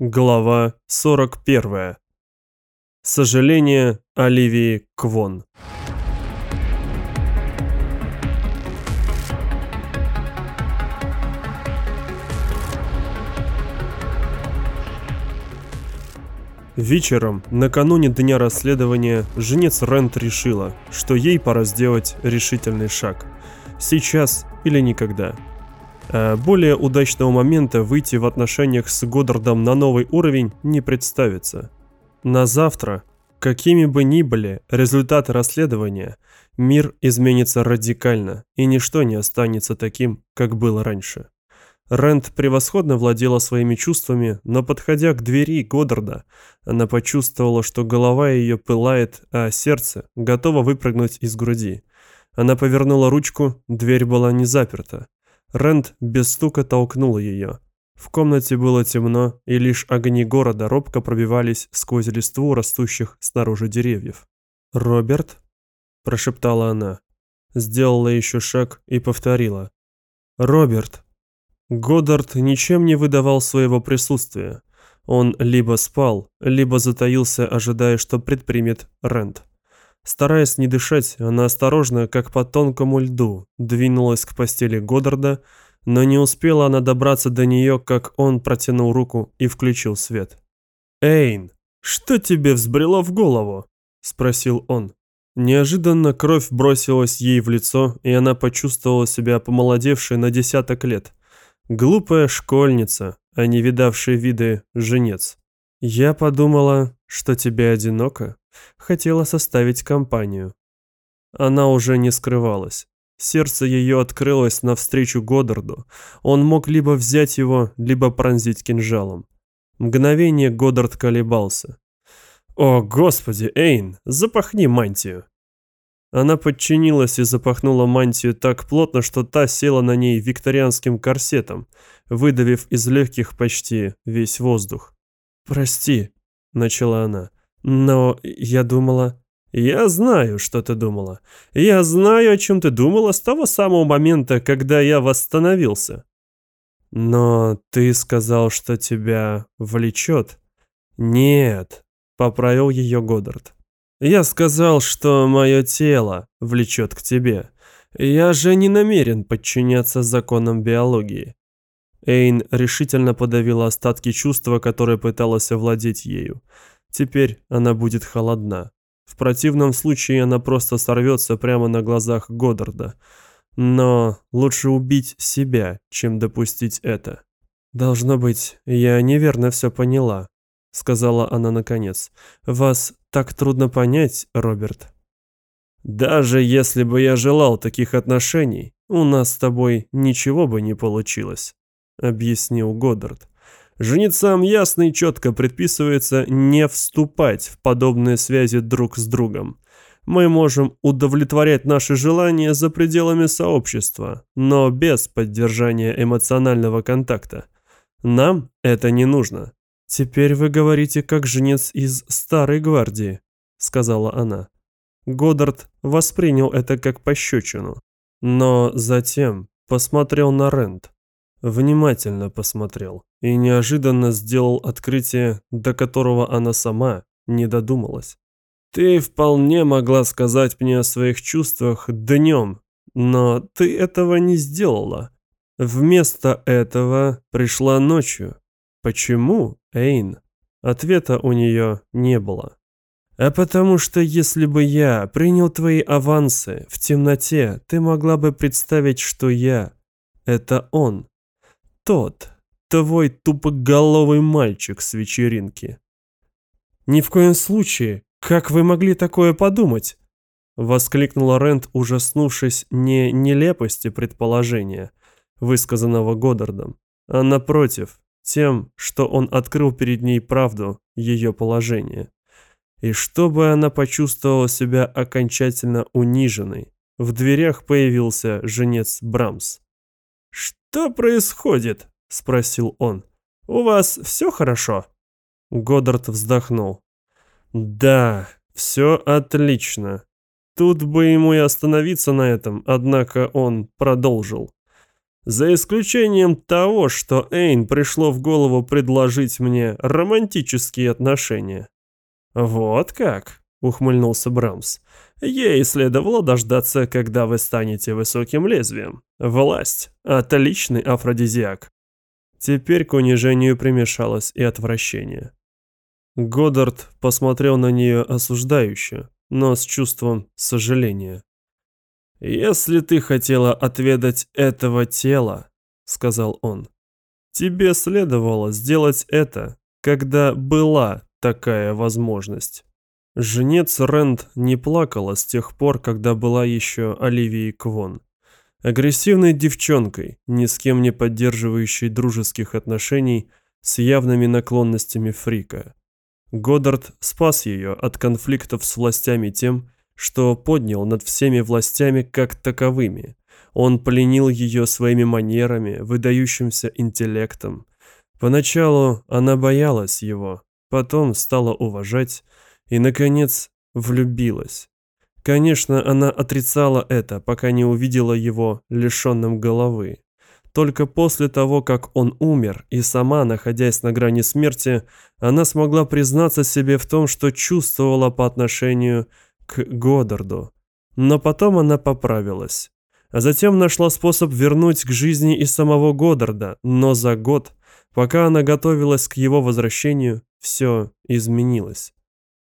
Глава 41. Сожаление Оливии Квон. Вечером, накануне дня расследования, женец Рент решила, что ей пора сделать решительный шаг. Сейчас или никогда. А более удачного момента выйти в отношениях с Годдардом на новый уровень не представится. На завтра, какими бы ни были результаты расследования, мир изменится радикально, и ничто не останется таким, как было раньше. Рент превосходно владела своими чувствами, но подходя к двери Годдарда, она почувствовала, что голова ее пылает, а сердце готово выпрыгнуть из груди. Она повернула ручку, дверь была не заперта. Рент без стука толкнул ее. В комнате было темно, и лишь огни города робко пробивались сквозь листву растущих снаружи деревьев. «Роберт?» – прошептала она. Сделала еще шаг и повторила. «Роберт!» Годдард ничем не выдавал своего присутствия. Он либо спал, либо затаился, ожидая, что предпримет Рент. Стараясь не дышать, она осторожно, как по тонкому льду, двинулась к постели Годдарда, но не успела она добраться до нее, как он протянул руку и включил свет. «Эйн, что тебе взбрело в голову?» – спросил он. Неожиданно кровь бросилась ей в лицо, и она почувствовала себя помолодевшей на десяток лет. Глупая школьница, а не видавшая виды женец. «Я подумала, что тебе одиноко. Хотела составить компанию». Она уже не скрывалась. Сердце ее открылось навстречу Годдарду. Он мог либо взять его, либо пронзить кинжалом. Мгновение Годдард колебался. «О, господи, Эйн, запахни мантию!» Она подчинилась и запахнула мантию так плотно, что та села на ней викторианским корсетом, выдавив из легких почти весь воздух. «Прости», — начала она, — «но я думала...» «Я знаю, что ты думала. Я знаю, о чем ты думала с того самого момента, когда я восстановился». «Но ты сказал, что тебя влечет». «Нет», — поправил ее Годдард. Я сказал, что мое тело влечет к тебе. Я же не намерен подчиняться законам биологии. Эйн решительно подавила остатки чувства, которое пыталась овладеть ею. Теперь она будет холодна. В противном случае она просто сорвется прямо на глазах Годдарда. Но лучше убить себя, чем допустить это. Должно быть, я неверно все поняла сказала она наконец. Вас так трудно понять, Роберт. Даже если бы я желал таких отношений, у нас с тобой ничего бы не получилось, объяснил Годдард. Женицам ясно и четко предписывается не вступать в подобные связи друг с другом. Мы можем удовлетворять наши желания за пределами сообщества, но без поддержания эмоционального контакта. Нам это не нужно. «Теперь вы говорите как жнец из Старой Гвардии», — сказала она. Годдард воспринял это как пощечину, но затем посмотрел на Рент. Внимательно посмотрел и неожиданно сделал открытие, до которого она сама не додумалась. «Ты вполне могла сказать мне о своих чувствах днем, но ты этого не сделала. Вместо этого пришла ночью. Почему, Эйн? Ответа у нее не было. А потому что если бы я принял твои авансы в темноте, ты могла бы представить, что я — это он. Тот, твой тупоголовый мальчик с вечеринки. Ни в коем случае, как вы могли такое подумать? Воскликнула Рент, ужаснувшись не нелепости предположения, высказанного Годдардом, а напротив, тем, что он открыл перед ней правду ее положения. И чтобы она почувствовала себя окончательно униженной, в дверях появился женец Брамс. «Что происходит?» – спросил он. «У вас все хорошо?» Годдард вздохнул. «Да, все отлично. Тут бы ему и остановиться на этом, однако он продолжил. За исключением того, что Эйн пришло в голову предложить мне романтические отношения. Вот как, ухмыльнулся Брамс. Ей следовало дождаться, когда вы станете высоким лезвием. Власть – отличный афродизиак. Теперь к унижению примешалось и отвращение. Годдард посмотрел на нее осуждающе, но с чувством сожаления. «Если ты хотела отведать этого тела», — сказал он, — «тебе следовало сделать это, когда была такая возможность». Женец Рэнд не плакала с тех пор, когда была еще Оливией Квон. Агрессивной девчонкой, ни с кем не поддерживающей дружеских отношений, с явными наклонностями фрика. Годдард спас ее от конфликтов с властями тем, что поднял над всеми властями как таковыми. Он пленил ее своими манерами, выдающимся интеллектом. Поначалу она боялась его, потом стала уважать и, наконец, влюбилась. Конечно, она отрицала это, пока не увидела его лишенным головы. Только после того, как он умер, и сама, находясь на грани смерти, она смогла признаться себе в том, что чувствовала по отношению к Годдарду. Но потом она поправилась. А затем нашла способ вернуть к жизни и самого Годдарда, но за год, пока она готовилась к его возвращению, все изменилось.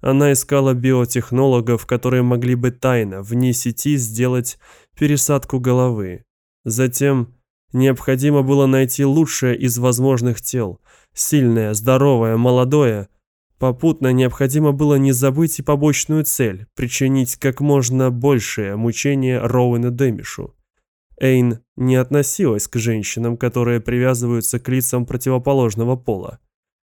Она искала биотехнологов, которые могли бы тайно, вне сети, сделать пересадку головы. Затем необходимо было найти лучшее из возможных тел, сильное, здоровое, молодое. Попутно необходимо было не забыть и побочную цель – причинить как можно большее мучение Роуэну Дэмишу. Эйн не относилась к женщинам, которые привязываются к лицам противоположного пола.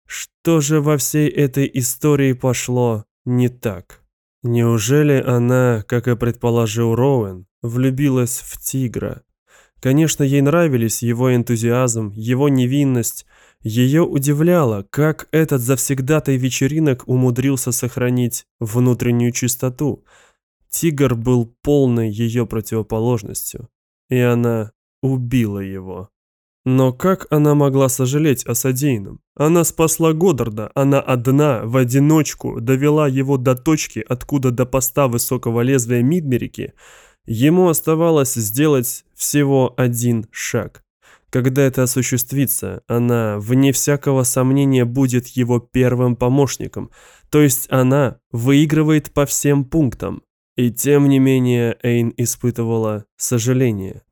Что же во всей этой истории пошло не так? Неужели она, как и предположил Роуэн, влюбилась в тигра? Конечно, ей нравились его энтузиазм, его невинность. Ее удивляло, как этот завсегдатай вечеринок умудрился сохранить внутреннюю чистоту. Тигр был полной ее противоположностью, и она убила его. Но как она могла сожалеть о содеянном? Она спасла Годдарда, она одна, в одиночку, довела его до точки, откуда до поста высокого лезвия Мидмерики ему оставалось сделать всего один шаг. Когда это осуществится, она, вне всякого сомнения, будет его первым помощником, то есть она выигрывает по всем пунктам. И тем не менее Эйн испытывала сожаление.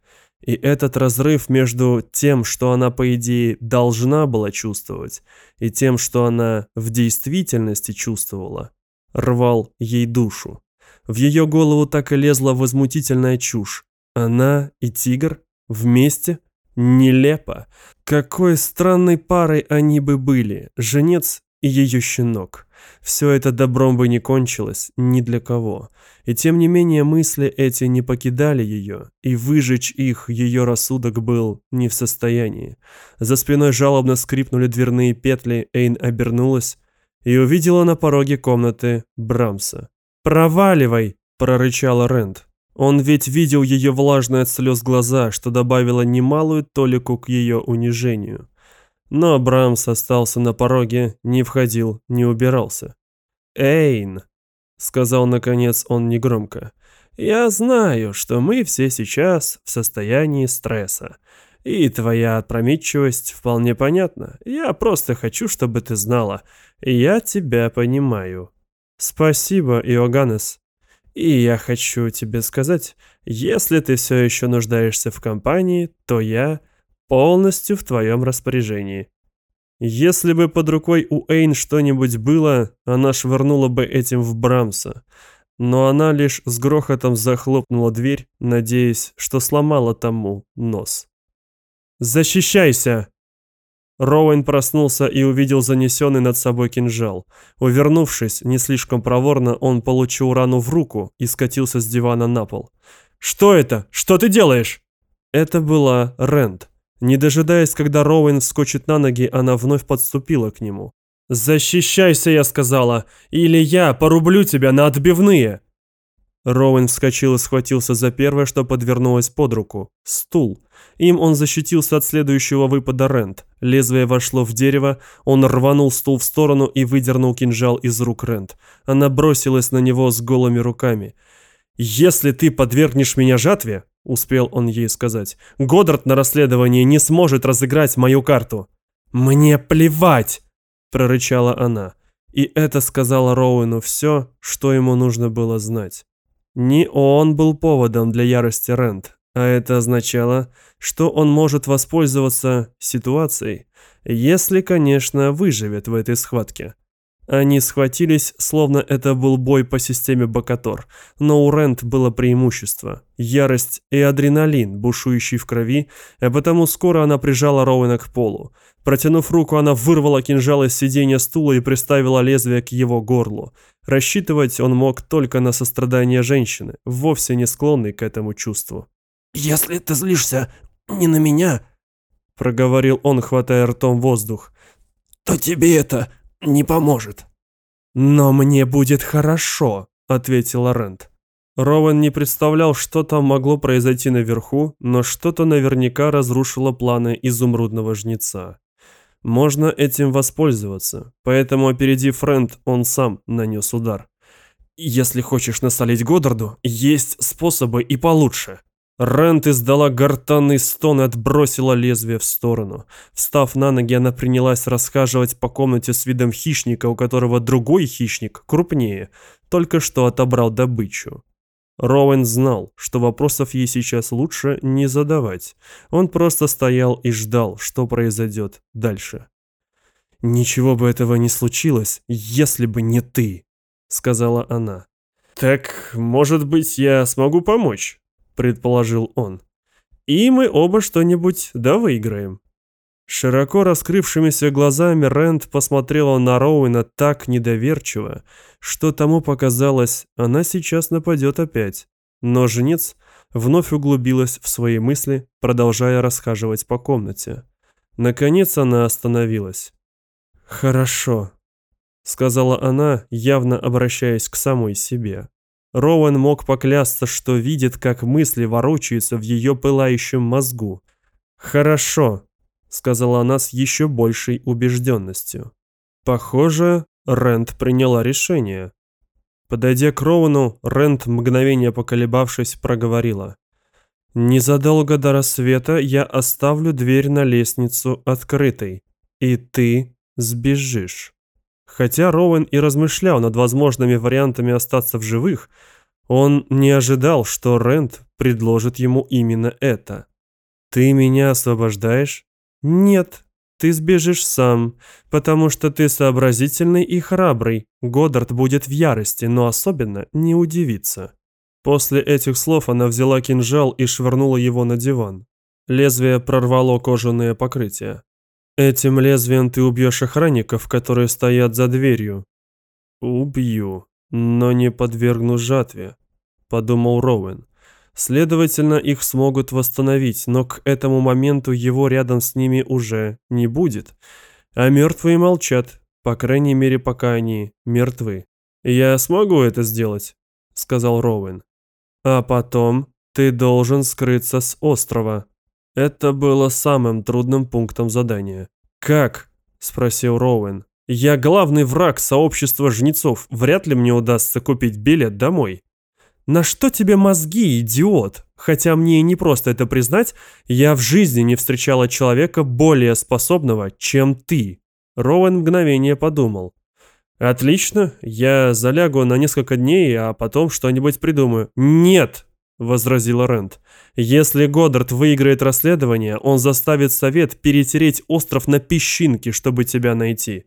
И этот разрыв между тем, что она, по идее, должна была чувствовать, и тем, что она в действительности чувствовала, рвал ей душу. В ее голову так и лезла возмутительная чушь. Она и тигр вместе? Нелепо. Какой странной парой они бы были, женец и ее щенок. Все это добром бы не кончилось ни для кого. И тем не менее мысли эти не покидали ее, и выжечь их ее рассудок был не в состоянии. За спиной жалобно скрипнули дверные петли, Эйн обернулась и увидела на пороге комнаты Брамса. «Проваливай!» – прорычала Рэнд. Он ведь видел ее влажные от слез глаза, что добавило немалую толику к ее унижению. Но Брамс остался на пороге, не входил, не убирался. «Эйн!» сказал наконец он негромко. Я знаю, что мы все сейчас в состоянии стресса. И твоя опрометчивость вполне понятна. Я просто хочу, чтобы ты знала. Я тебя понимаю. Спасибо, Иоганнес. И я хочу тебе сказать, если ты все еще нуждаешься в компании, то я полностью в твоем распоряжении. Если бы под рукой у Эйн что-нибудь было, она швырнула бы этим в Брамса. Но она лишь с грохотом захлопнула дверь, надеясь, что сломала тому нос. «Защищайся!» Роуэн проснулся и увидел занесенный над собой кинжал. Увернувшись, не слишком проворно, он получил рану в руку и скатился с дивана на пол. «Что это? Что ты делаешь?» Это была Рэнд. Не дожидаясь, когда Роуэн вскочит на ноги, она вновь подступила к нему. «Защищайся», я сказала, «или я порублю тебя на отбивные!» Роуэн вскочил и схватился за первое, что подвернулось под руку – стул. Им он защитился от следующего выпада Рент. Лезвие вошло в дерево, он рванул стул в сторону и выдернул кинжал из рук Рент. Она бросилась на него с голыми руками. «Если ты подвергнешь меня жатве», – успел он ей сказать, – «Годдард на расследовании не сможет разыграть мою карту». «Мне плевать!» – прорычала она. И это сказала Роуэну все, что ему нужно было знать. Не он был поводом для ярости Рент, а это означало, что он может воспользоваться ситуацией, если, конечно, выживет в этой схватке. Они схватились, словно это был бой по системе Бакатор, но у Рент было преимущество – ярость и адреналин, бушующий в крови, а потому скоро она прижала Роуэна к полу. Протянув руку, она вырвала кинжал из сиденья стула и приставила лезвие к его горлу. Рассчитывать он мог только на сострадание женщины, вовсе не склонной к этому чувству. «Если ты злишься не на меня», — проговорил он, хватая ртом воздух, — «то тебе это не поможет». «Но мне будет хорошо», — ответила Рент. Роуэн не представлял, что там могло произойти наверху, но что-то наверняка разрушило планы изумрудного жнеца. Можно этим воспользоваться, поэтому, опередив Рент, он сам нанес удар. «Если хочешь насолить Годдарду, есть способы и получше», Рент издала гортанный стон и отбросила лезвие в сторону. Встав на ноги, она принялась расхаживать по комнате с видом хищника, у которого другой хищник, крупнее, только что отобрал добычу. Роуэн знал, что вопросов ей сейчас лучше не задавать. Он просто стоял и ждал, что произойдет дальше. «Ничего бы этого не случилось, если бы не ты», — сказала она. «Так, может быть, я смогу помочь?» Предположил он. И мы оба что-нибудь да выиграем. Широко раскрывшимися глазами Рэнд посмотрела на Роуэна так недоверчиво, что тому показалось, она сейчас нападет опять. Но жнец вновь углубилась в свои мысли, продолжая расхаживать по комнате. Наконец она остановилась. «Хорошо», — сказала она, явно обращаясь к самой себе. Роуэн мог поклясться, что видит, как мысли ворочаются в ее пылающем мозгу. «Хорошо», — сказала она с еще большей убежденностью. Похоже, Рент приняла решение. Подойдя к Роуэну, Рент, мгновение поколебавшись, проговорила. «Незадолго до рассвета я оставлю дверь на лестницу открытой, и ты сбежишь». Хотя Роуэн и размышлял над возможными вариантами остаться в живых, он не ожидал, что Рент предложит ему именно это. «Ты меня освобождаешь?» «Нет, ты сбежишь сам, потому что ты сообразительный и храбрый. Годдард будет в ярости, но особенно не удивится». После этих слов она взяла кинжал и швырнула его на диван. Лезвие прорвало кожаное покрытие. Этим лезвием ты убьешь охранников, которые стоят за дверью. Убью, но не подвергну жатве, подумал Роуэн. Следовательно, их смогут восстановить, но к этому моменту его рядом с ними уже не будет. А мертвые молчат, по крайней мере, пока они мертвы. «Я смогу это сделать», — сказал Роуэн. «А потом ты должен скрыться с острова», это было самым трудным пунктом задания. «Как?» – спросил Роуэн. «Я главный враг сообщества жнецов. Вряд ли мне удастся купить билет домой». «На что тебе мозги, идиот? Хотя мне и не просто это признать, я в жизни не встречала человека более способного, чем ты». Роуэн мгновение подумал. «Отлично, я залягу на несколько дней, а потом что-нибудь придумаю». «Нет!» – возразила Рент. Если Годдард выиграет расследование, он заставит совет перетереть остров на песчинки, чтобы тебя найти.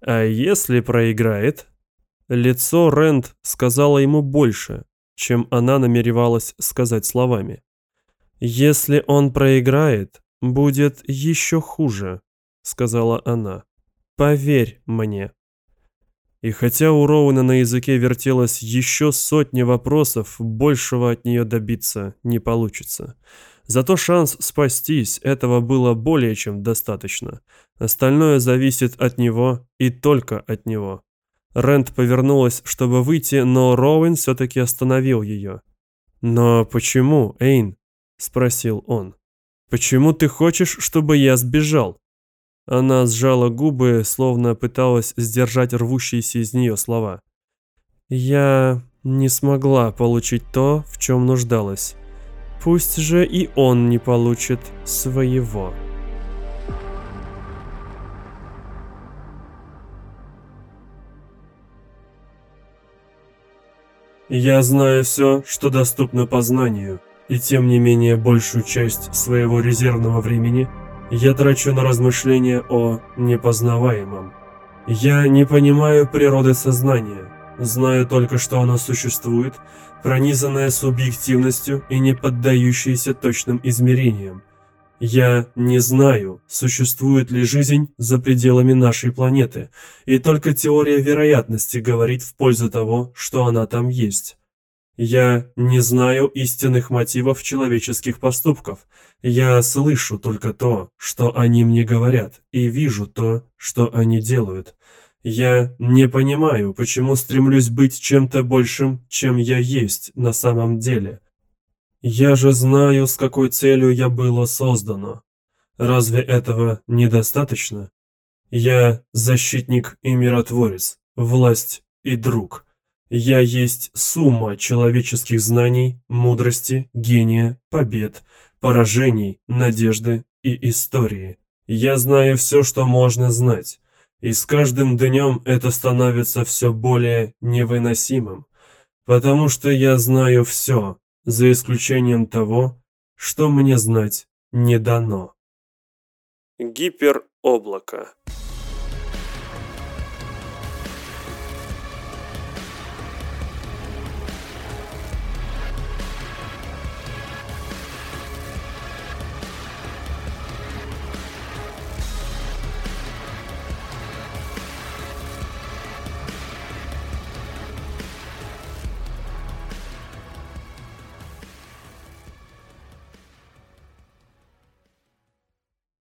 А если проиграет? Лицо Рэнд сказала ему больше, чем она намеревалась сказать словами. «Если он проиграет, будет еще хуже», — сказала она. «Поверь мне». И хотя у Роуна на языке вертелось еще сотни вопросов, большего от нее добиться не получится. Зато шанс спастись этого было более чем достаточно. Остальное зависит от него и только от него. Рент повернулась, чтобы выйти, но Роуэн все-таки остановил ее. «Но почему, Эйн?» – спросил он. «Почему ты хочешь, чтобы я сбежал?» Она сжала губы, словно пыталась сдержать рвущиеся из нее слова. «Я не смогла получить то, в чем нуждалась. Пусть же и он не получит своего». Я знаю все, что доступно познанию, и тем не менее большую часть своего резервного времени я трачу на размышления о непознаваемом. Я не понимаю природы сознания, знаю только, что оно существует, пронизанное субъективностью и не поддающееся точным измерениям. Я не знаю, существует ли жизнь за пределами нашей планеты, и только теория вероятности говорит в пользу того, что она там есть. Я не знаю истинных мотивов человеческих поступков. Я слышу только то, что они мне говорят, и вижу то, что они делают. Я не понимаю, почему стремлюсь быть чем-то большим, чем я есть на самом деле. Я же знаю, с какой целью я было создано. Разве этого недостаточно? Я защитник и миротворец, власть и друг. Я есть сумма человеческих знаний, мудрости, гения, побед, поражений, надежды и истории. Я знаю все, что можно знать, и с каждым днем это становится все более невыносимым, потому что я знаю все, за исключением того, что мне знать не дано. Гипероблако